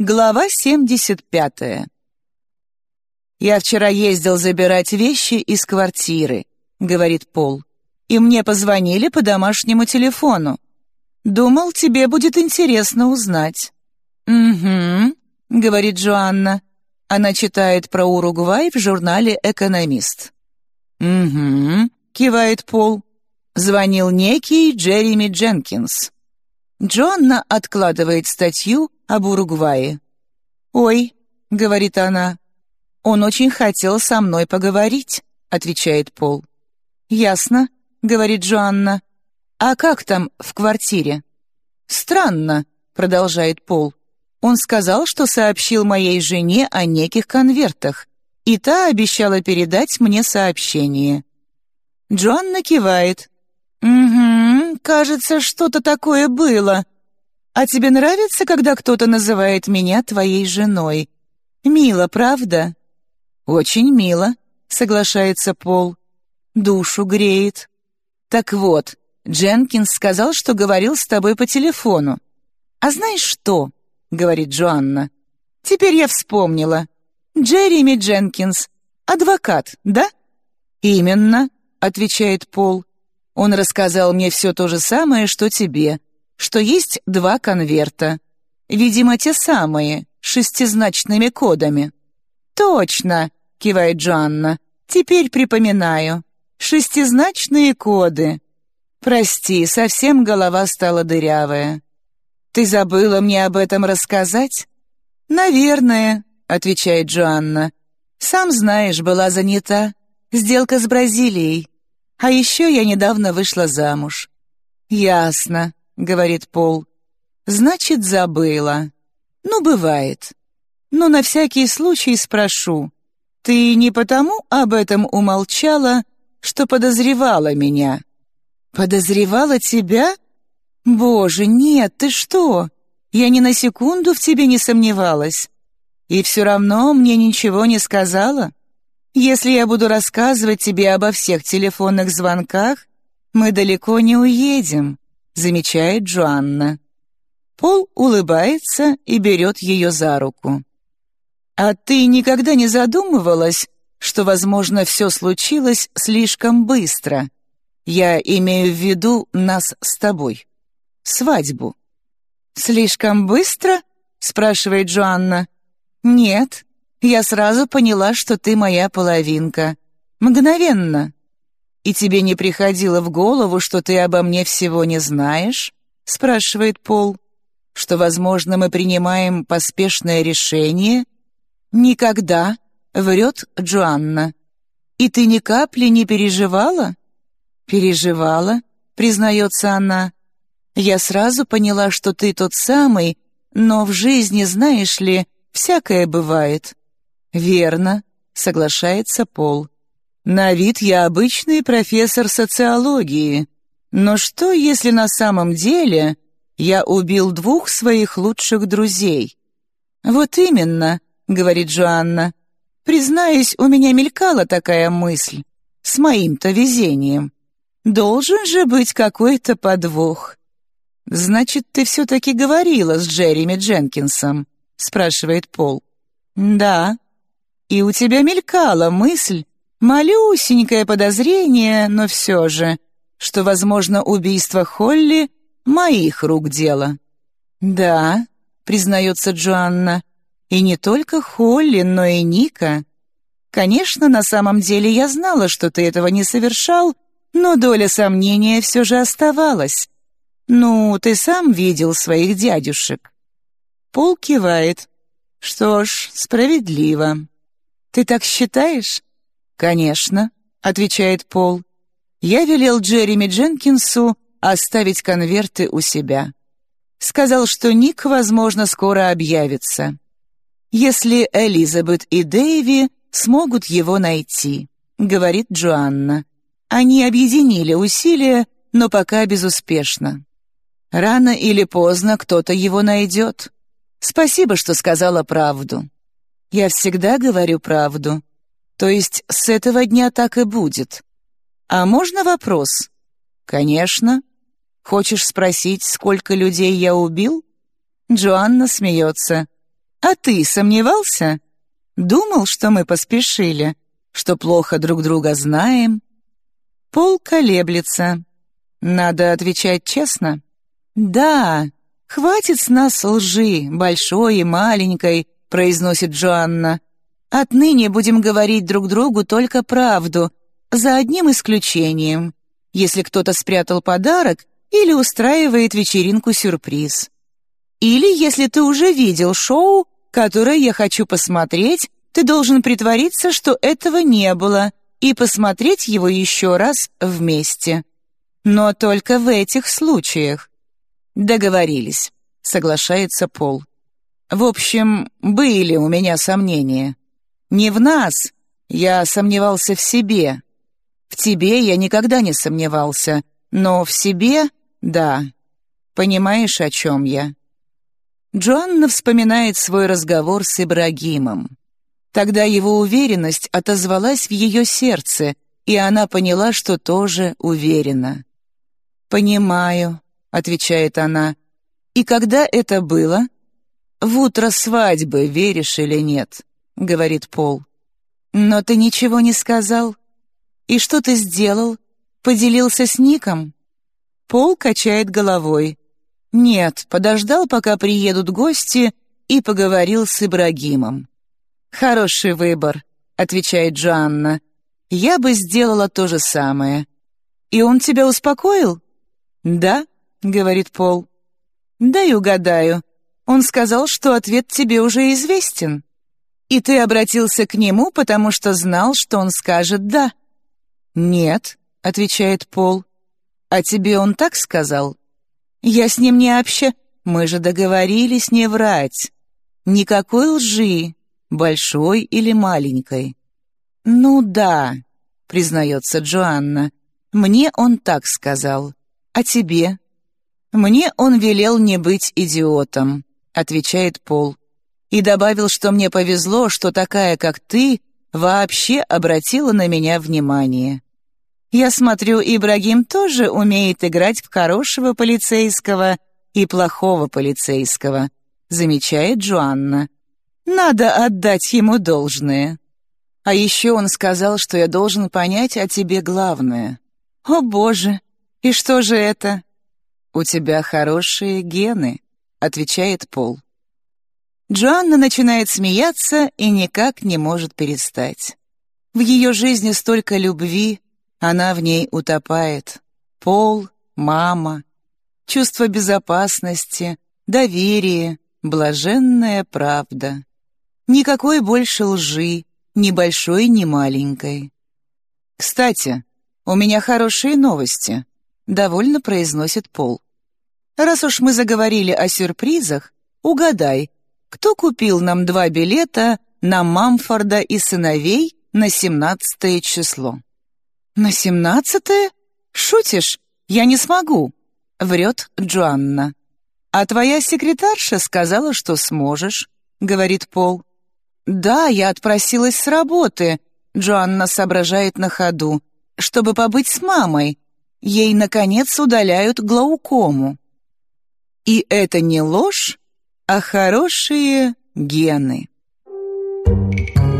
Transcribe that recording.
Глава 75. «Я вчера ездил забирать вещи из квартиры», — говорит Пол. «И мне позвонили по домашнему телефону. Думал, тебе будет интересно узнать». «Угу», — говорит Джоанна. Она читает про Уругвай в журнале «Экономист». «Угу», — кивает Пол. Звонил некий Джереми Дженкинс. Джоанна откладывает статью об Уругвае. «Ой», — говорит она, — «он очень хотел со мной поговорить», — отвечает Пол. «Ясно», — говорит Джоанна. «А как там в квартире?» «Странно», — продолжает Пол. «Он сказал, что сообщил моей жене о неких конвертах, и та обещала передать мне сообщение». Джоанна кивает. «Угу, кажется, что-то такое было. А тебе нравится, когда кто-то называет меня твоей женой? Мило, правда?» «Очень мило», — соглашается Пол. «Душу греет». «Так вот, Дженкинс сказал, что говорил с тобой по телефону». «А знаешь что?» — говорит Джоанна. «Теперь я вспомнила. Джереми Дженкинс, адвокат, да?» «Именно», — отвечает Пол. Он рассказал мне все то же самое, что тебе, что есть два конверта. Видимо, те самые, с шестизначными кодами. «Точно!» — кивает Джоанна. «Теперь припоминаю. Шестизначные коды. Прости, совсем голова стала дырявая. Ты забыла мне об этом рассказать?» «Наверное», — отвечает Джоанна. «Сам знаешь, была занята. Сделка с Бразилией. А еще я недавно вышла замуж». «Ясно», — говорит Пол. «Значит, забыла. Ну, бывает. Но на всякий случай спрошу. Ты не потому об этом умолчала, что подозревала меня?» «Подозревала тебя? Боже, нет, ты что? Я ни на секунду в тебе не сомневалась. И все равно мне ничего не сказала?» Если я буду рассказывать тебе обо всех телефонных звонках, мы далеко не уедем», — замечает Джоанна. Пол улыбается и берет ее за руку. «А ты никогда не задумывалась, что, возможно, все случилось слишком быстро? Я имею в виду нас с тобой. Свадьбу». «Слишком быстро?» — спрашивает Джоанна. «Нет, я сразу поняла, что ты моя половинка. Мгновенно. И тебе не приходило в голову, что ты обо мне всего не знаешь? спрашивает Пол. Что, возможно, мы принимаем поспешное решение? Никогда, врет Джоанна. И ты ни капли не переживала? Переживала, признается она. Я сразу поняла, что ты тот самый, но в жизни, знаешь ли, всякое бывает. «Верно», — соглашается Пол. «На вид я обычный профессор социологии. Но что, если на самом деле я убил двух своих лучших друзей?» «Вот именно», — говорит Джоанна. «Признаюсь, у меня мелькала такая мысль. С моим-то везением. Должен же быть какой-то подвох». «Значит, ты все-таки говорила с Джереми Дженкинсом?» — спрашивает Пол. «Да», и у тебя мелькала мысль, малюсенькое подозрение, но все же, что, возможно, убийство Холли — моих рук дело. «Да», — признается Джоанна, — «и не только Холли, но и Ника. Конечно, на самом деле я знала, что ты этого не совершал, но доля сомнения все же оставалась. Ну, ты сам видел своих дядюшек». Пол кивает. «Что ж, справедливо». «Ты так считаешь?» «Конечно», — отвечает Пол. «Я велел Джереми Дженкинсу оставить конверты у себя. Сказал, что Ник, возможно, скоро объявится. Если Элизабет и Дэйви смогут его найти», — говорит Джоанна. Они объединили усилия, но пока безуспешно. Рано или поздно кто-то его найдет. Спасибо, что сказала правду. Я всегда говорю правду. То есть с этого дня так и будет. А можно вопрос? Конечно. Хочешь спросить, сколько людей я убил? Джоанна смеется. А ты сомневался? Думал, что мы поспешили, что плохо друг друга знаем? Пол колеблется. Надо отвечать честно. Да, хватит с нас лжи, большой и маленькой, произносит Джоанна. Отныне будем говорить друг другу только правду, за одним исключением. Если кто-то спрятал подарок или устраивает вечеринку-сюрприз. Или если ты уже видел шоу, которое я хочу посмотреть, ты должен притвориться, что этого не было, и посмотреть его еще раз вместе. Но только в этих случаях. Договорились, соглашается Пол. В общем, были у меня сомнения. Не в нас, я сомневался в себе. В тебе я никогда не сомневался, но в себе — да. Понимаешь, о чем я? Джоанна вспоминает свой разговор с Ибрагимом. Тогда его уверенность отозвалась в ее сердце, и она поняла, что тоже уверена. «Понимаю», — отвечает она. «И когда это было?» «В утро свадьбы, веришь или нет», — говорит Пол. «Но ты ничего не сказал. И что ты сделал? Поделился с Ником?» Пол качает головой. Нет, подождал, пока приедут гости, и поговорил с Ибрагимом. «Хороший выбор», — отвечает Джоанна. «Я бы сделала то же самое». «И он тебя успокоил?» «Да», — говорит Пол. «Дай угадаю. Он сказал, что ответ тебе уже известен. И ты обратился к нему, потому что знал, что он скажет «да». «Нет», — отвечает Пол. «А тебе он так сказал?» Я с ним не обща... Мы же договорились не врать. Никакой лжи, большой или маленькой. Ну да, признается Джоанна. Мне он так сказал. А тебе? Мне он велел не быть идиотом, отвечает Пол. И добавил, что мне повезло, что такая, как ты, вообще обратила на меня внимание. Я смотрю, Ибрагим тоже умеет играть в хорошего полицейского и плохого полицейского, замечает Джоанна. Надо отдать ему должное. А еще он сказал, что я должен понять о тебе главное. О, Боже, и что же это? У тебя хорошие гены, отвечает Пол. Джоанна начинает смеяться и никак не может перестать. В ее жизни столько любви, она в ней утопает. Пол, мама, чувство безопасности, доверие, блаженная правда. Никакой больше лжи, ни большой, ни маленькой. «Кстати, у меня хорошие новости», — довольно произносит Пол. «Раз уж мы заговорили о сюрпризах, угадай, кто купил нам два билета на Мамфорда и сыновей на 17 число?» «На семнадцатое? Шутишь? Я не смогу!» — врет Джоанна. «А твоя секретарша сказала, что сможешь», — говорит Пол. «Да, я отпросилась с работы», — Джоанна соображает на ходу, «чтобы побыть с мамой. Ей, наконец, удаляют глаукому». И это не ложь, а хорошие гены. Thank you.